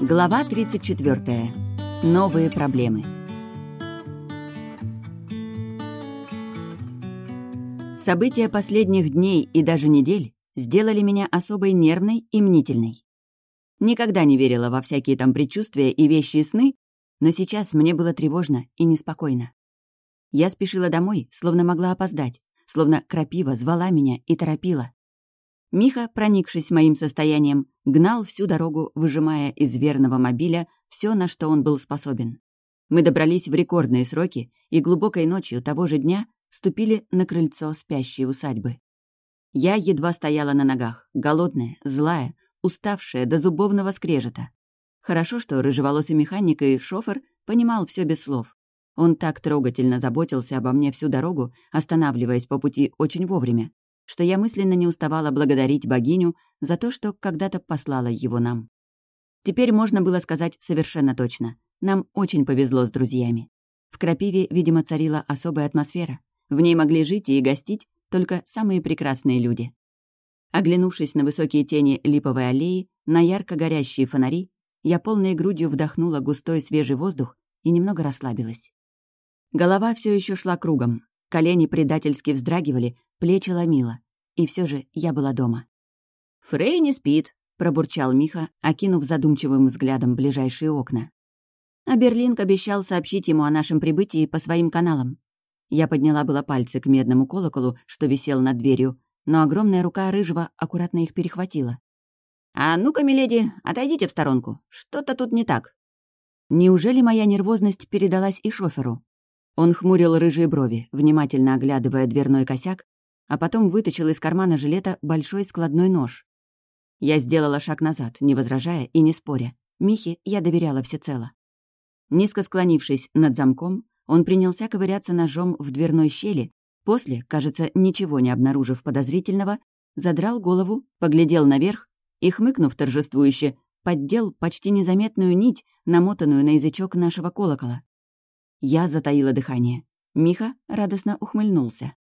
Глава 34. Новые проблемы. События последних дней и даже недель сделали меня особой нервной и мнительной. Никогда не верила во всякие там предчувствия и вещи и сны, но сейчас мне было тревожно и неспокойно. Я спешила домой, словно могла опоздать, словно крапива звала меня и торопила. Миха, проникшись моим состоянием, гнал всю дорогу, выжимая из верного мобиля все, на что он был способен. Мы добрались в рекордные сроки и глубокой ночью того же дня ступили на крыльцо спящей усадьбы. Я едва стояла на ногах, голодная, злая, уставшая до зубовного скрежета. Хорошо, что рыжеволосый механик и шофер понимал все без слов. Он так трогательно заботился обо мне всю дорогу, останавливаясь по пути очень вовремя, что я мысленно не уставала благодарить богиню за то, что когда-то послала его нам. Теперь можно было сказать совершенно точно. Нам очень повезло с друзьями. В Крапиве, видимо, царила особая атмосфера. В ней могли жить и гостить только самые прекрасные люди. Оглянувшись на высокие тени липовой аллеи, на ярко горящие фонари, я полной грудью вдохнула густой свежий воздух и немного расслабилась. Голова все еще шла кругом, колени предательски вздрагивали, плечи ломило. И все же я была дома. «Фрей не спит», — пробурчал Миха, окинув задумчивым взглядом ближайшие окна. А Берлинг обещал сообщить ему о нашем прибытии по своим каналам. Я подняла было пальцы к медному колоколу, что висел над дверью, но огромная рука рыжего аккуратно их перехватила. «А ну-ка, миледи, отойдите в сторонку. Что-то тут не так». Неужели моя нервозность передалась и шоферу? Он хмурил рыжие брови, внимательно оглядывая дверной косяк, а потом вытащил из кармана жилета большой складной нож. Я сделала шаг назад, не возражая и не споря. Михе я доверяла всецело. Низко склонившись над замком, он принялся ковыряться ножом в дверной щели, после, кажется, ничего не обнаружив подозрительного, задрал голову, поглядел наверх и, хмыкнув торжествующе, поддел почти незаметную нить, намотанную на язычок нашего колокола. Я затаила дыхание. Миха радостно ухмыльнулся.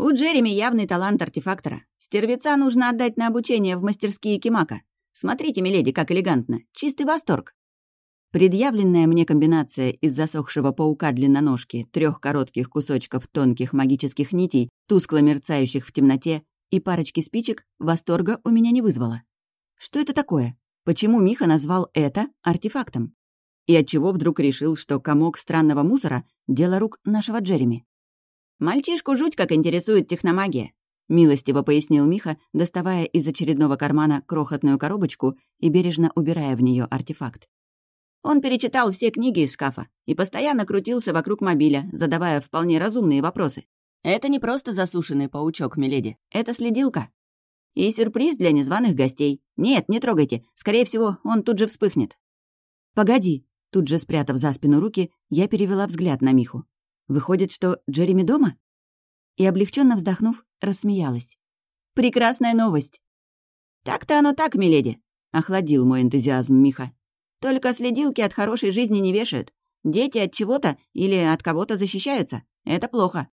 «У Джереми явный талант артефактора. Стервеца нужно отдать на обучение в мастерские Кимака. Смотрите, миледи, как элегантно. Чистый восторг». Предъявленная мне комбинация из засохшего паука длинноножки, трех коротких кусочков тонких магических нитей, тускло мерцающих в темноте, и парочки спичек восторга у меня не вызвала. Что это такое? Почему Миха назвал это артефактом? И отчего вдруг решил, что комок странного мусора — дело рук нашего Джереми? «Мальчишку жуть как интересует техномагия», — милостиво пояснил Миха, доставая из очередного кармана крохотную коробочку и бережно убирая в нее артефакт. Он перечитал все книги из шкафа и постоянно крутился вокруг мобиля, задавая вполне разумные вопросы. Это не просто засушенный паучок, миледи. Это следилка. И сюрприз для незваных гостей. Нет, не трогайте. Скорее всего, он тут же вспыхнет. «Погоди», Тут же спрятав за спину руки, я перевела взгляд на Миху. Выходит, что Джереми дома? И, облегченно вздохнув, рассмеялась. «Прекрасная новость!» «Так-то оно так, миледи», — охладил мой энтузиазм Миха. «Только следилки от хорошей жизни не вешают. Дети от чего-то или от кого-то защищаются. Это плохо».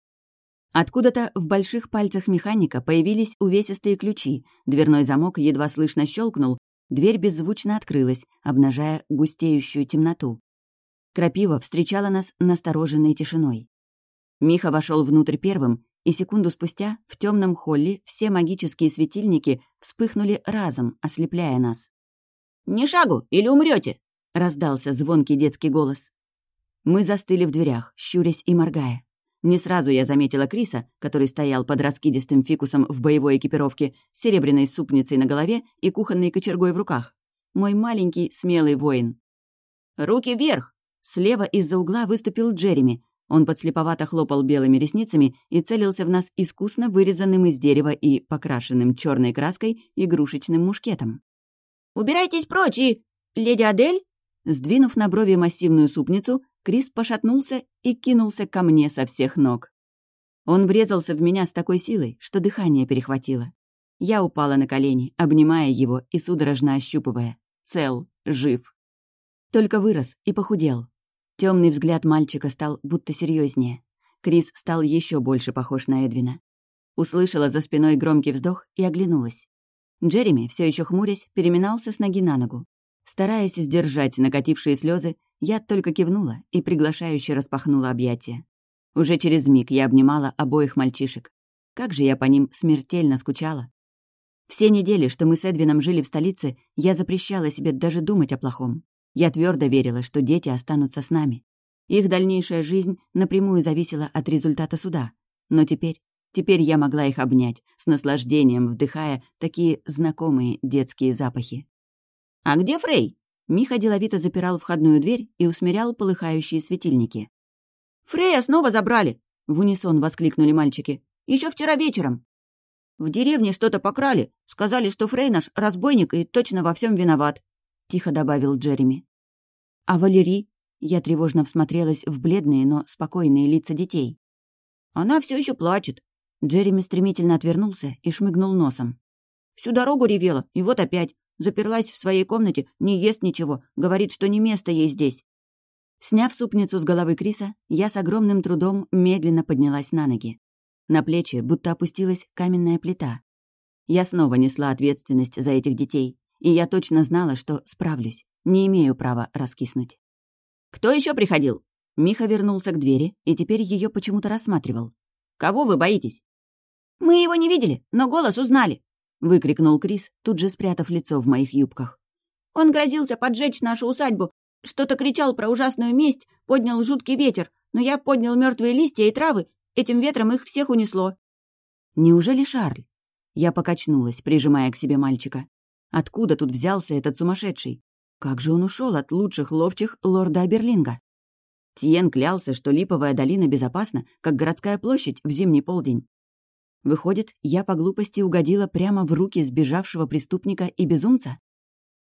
Откуда-то в больших пальцах механика появились увесистые ключи, дверной замок едва слышно щелкнул, Дверь беззвучно открылась, обнажая густеющую темноту. Крапива встречала нас настороженной тишиной. Миха вошел внутрь первым, и секунду спустя в темном холле все магические светильники вспыхнули разом, ослепляя нас. «Не шагу, или умрете! раздался звонкий детский голос. Мы застыли в дверях, щурясь и моргая. Не сразу я заметила Криса, который стоял под раскидистым фикусом в боевой экипировке, серебряной супницей на голове и кухонной кочергой в руках. Мой маленький, смелый воин. «Руки вверх!» Слева из-за угла выступил Джереми. Он подслеповато хлопал белыми ресницами и целился в нас искусно вырезанным из дерева и покрашенным черной краской игрушечным мушкетом. «Убирайтесь прочь и... Леди Адель?» Сдвинув на брови массивную супницу, Крис пошатнулся и кинулся ко мне со всех ног. Он врезался в меня с такой силой, что дыхание перехватило. Я упала на колени, обнимая его и судорожно ощупывая. Цел, жив. Только вырос и похудел. Темный взгляд мальчика стал будто серьезнее. Крис стал еще больше похож на Эдвина. Услышала за спиной громкий вздох и оглянулась. Джереми, все еще хмурясь, переминался с ноги на ногу. Стараясь сдержать накатившие слезы, я только кивнула и приглашающе распахнула объятия. Уже через миг я обнимала обоих мальчишек. Как же я по ним смертельно скучала. Все недели, что мы с Эдвином жили в столице, я запрещала себе даже думать о плохом. Я твердо верила, что дети останутся с нами. Их дальнейшая жизнь напрямую зависела от результата суда. Но теперь, теперь я могла их обнять, с наслаждением вдыхая такие знакомые детские запахи. «А где Фрей?» Миха деловито запирал входную дверь и усмирял полыхающие светильники. «Фрея снова забрали!» — в унисон воскликнули мальчики. Еще вчера вечером!» «В деревне что-то покрали. Сказали, что Фрей наш разбойник и точно во всем виноват», — тихо добавил Джереми. «А Валерий?» Я тревожно всмотрелась в бледные, но спокойные лица детей. «Она все еще плачет». Джереми стремительно отвернулся и шмыгнул носом. «Всю дорогу ревела, и вот опять. Заперлась в своей комнате, не ест ничего, говорит, что не место ей здесь». Сняв супницу с головы Криса, я с огромным трудом медленно поднялась на ноги. На плечи будто опустилась каменная плита. Я снова несла ответственность за этих детей, и я точно знала, что справлюсь, не имею права раскиснуть. «Кто еще приходил?» Миха вернулся к двери и теперь ее почему-то рассматривал. «Кого вы боитесь?» «Мы его не видели, но голос узнали», — выкрикнул Крис, тут же спрятав лицо в моих юбках. «Он грозился поджечь нашу усадьбу, что-то кричал про ужасную месть, поднял жуткий ветер, но я поднял мертвые листья и травы Этим ветром их всех унесло». «Неужели Шарль?» Я покачнулась, прижимая к себе мальчика. Откуда тут взялся этот сумасшедший? Как же он ушел от лучших ловчих лорда Аберлинга? Тиен клялся, что Липовая долина безопасна, как городская площадь в зимний полдень. Выходит, я по глупости угодила прямо в руки сбежавшего преступника и безумца?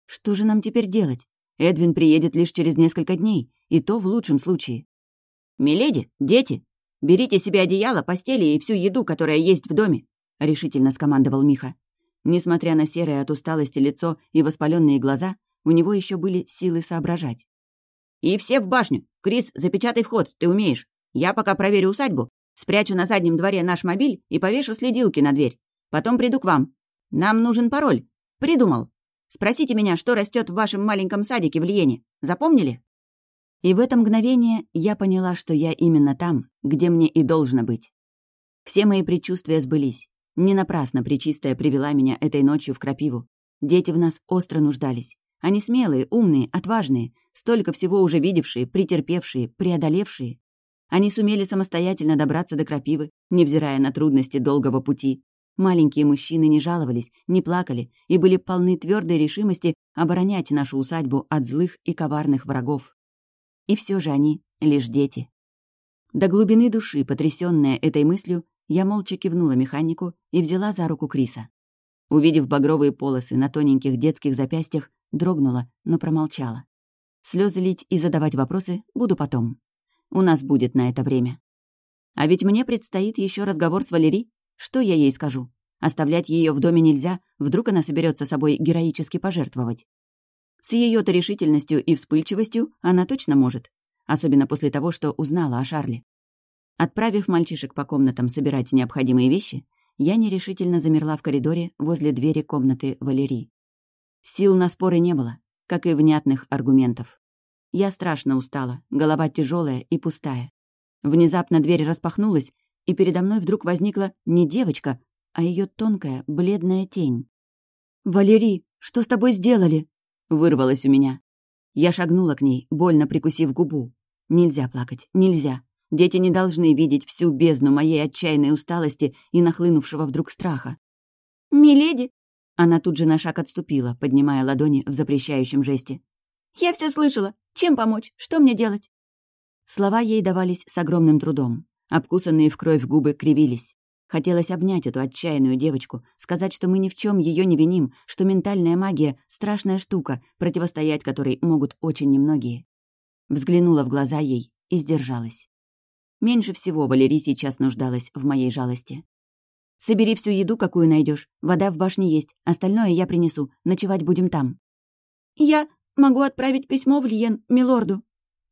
Что же нам теперь делать? Эдвин приедет лишь через несколько дней, и то в лучшем случае. «Миледи, дети!» «Берите себе одеяло, постели и всю еду, которая есть в доме», — решительно скомандовал Миха. Несмотря на серое от усталости лицо и воспаленные глаза, у него еще были силы соображать. «И все в башню! Крис, запечатай вход, ты умеешь. Я пока проверю усадьбу, спрячу на заднем дворе наш мобиль и повешу следилки на дверь. Потом приду к вам. Нам нужен пароль. Придумал. Спросите меня, что растет в вашем маленьком садике в Лиене. Запомнили?» И в это мгновение я поняла, что я именно там, где мне и должно быть. Все мои предчувствия сбылись. Не напрасно Пречистая привела меня этой ночью в Крапиву. Дети в нас остро нуждались. Они смелые, умные, отважные, столько всего уже видевшие, претерпевшие, преодолевшие. Они сумели самостоятельно добраться до Крапивы, невзирая на трудности долгого пути. Маленькие мужчины не жаловались, не плакали и были полны твердой решимости оборонять нашу усадьбу от злых и коварных врагов. И все же они лишь дети. До глубины души, потрясённая этой мыслью, я молча кивнула механику и взяла за руку Криса. Увидев багровые полосы на тоненьких детских запястьях, дрогнула, но промолчала. Слезы лить и задавать вопросы буду потом. У нас будет на это время. А ведь мне предстоит еще разговор с Валери. Что я ей скажу? Оставлять ее в доме нельзя, вдруг она соберется собой героически пожертвовать. С ее-то решительностью и вспыльчивостью она точно может, особенно после того, что узнала о Шарле. Отправив мальчишек по комнатам собирать необходимые вещи, я нерешительно замерла в коридоре возле двери комнаты Валерии. Сил на споры не было, как и внятных аргументов. Я страшно устала, голова тяжелая и пустая. Внезапно дверь распахнулась, и передо мной вдруг возникла не девочка, а ее тонкая, бледная тень. «Валерий, что с тобой сделали?» Вырвалось у меня. Я шагнула к ней, больно прикусив губу. Нельзя плакать, нельзя. Дети не должны видеть всю бездну моей отчаянной усталости и нахлынувшего вдруг страха. «Миледи!» Она тут же на шаг отступила, поднимая ладони в запрещающем жесте. «Я все слышала. Чем помочь? Что мне делать?» Слова ей давались с огромным трудом. Обкусанные в кровь губы кривились. Хотелось обнять эту отчаянную девочку, сказать, что мы ни в чем ее не виним, что ментальная магия — страшная штука, противостоять которой могут очень немногие. Взглянула в глаза ей и сдержалась. Меньше всего Валерий сейчас нуждалась в моей жалости. «Собери всю еду, какую найдешь. Вода в башне есть. Остальное я принесу. Ночевать будем там». «Я могу отправить письмо в Лиен, милорду».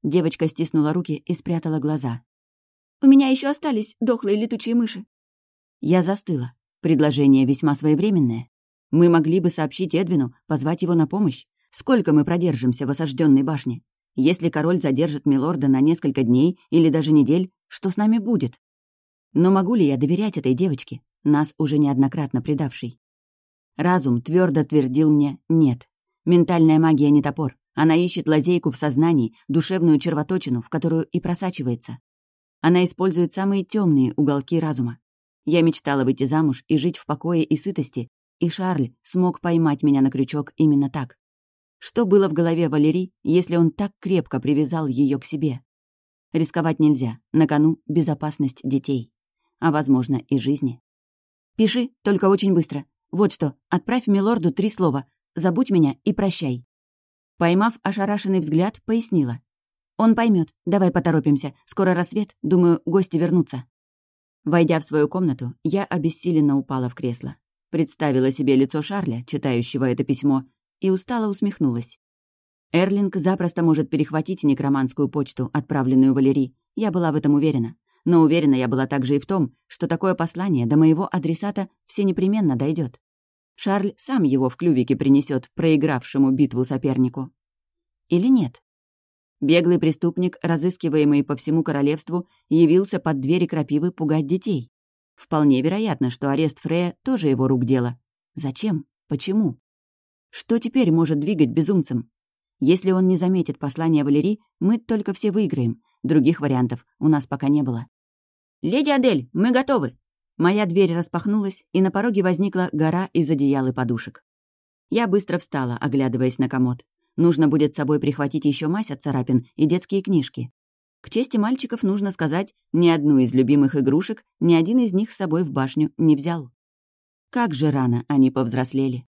Девочка стиснула руки и спрятала глаза. «У меня еще остались дохлые летучие мыши. Я застыла. Предложение весьма своевременное. Мы могли бы сообщить Эдвину, позвать его на помощь. Сколько мы продержимся в осажденной башне? Если король задержит милорда на несколько дней или даже недель, что с нами будет? Но могу ли я доверять этой девочке, нас уже неоднократно предавшей? Разум твердо твердил мне «нет». Ментальная магия не топор. Она ищет лазейку в сознании, душевную червоточину, в которую и просачивается. Она использует самые темные уголки разума. Я мечтала выйти замуж и жить в покое и сытости, и Шарль смог поймать меня на крючок именно так. Что было в голове Валерии, если он так крепко привязал ее к себе? Рисковать нельзя, на кону безопасность детей, а, возможно, и жизни. «Пиши, только очень быстро. Вот что, отправь милорду три слова «забудь меня» и «прощай». Поймав ошарашенный взгляд, пояснила. «Он поймет. Давай поторопимся. Скоро рассвет. Думаю, гости вернутся». Войдя в свою комнату, я обессиленно упала в кресло. Представила себе лицо Шарля, читающего это письмо, и устало усмехнулась. Эрлинг запросто может перехватить некроманскую почту, отправленную Валерий. Я была в этом уверена. Но уверена я была также и в том, что такое послание до моего адресата все непременно дойдет. Шарль сам его в клювике принесет проигравшему битву сопернику. Или нет? Беглый преступник, разыскиваемый по всему королевству, явился под двери крапивы пугать детей. Вполне вероятно, что арест Фрея тоже его рук дело. Зачем? Почему? Что теперь может двигать безумцем? Если он не заметит послание Валерии, мы только все выиграем. Других вариантов у нас пока не было. «Леди Адель, мы готовы!» Моя дверь распахнулась, и на пороге возникла гора из одеял и подушек. Я быстро встала, оглядываясь на комод. Нужно будет с собой прихватить еще мазь от царапин и детские книжки. К чести мальчиков нужно сказать, ни одну из любимых игрушек ни один из них с собой в башню не взял. Как же рано они повзрослели.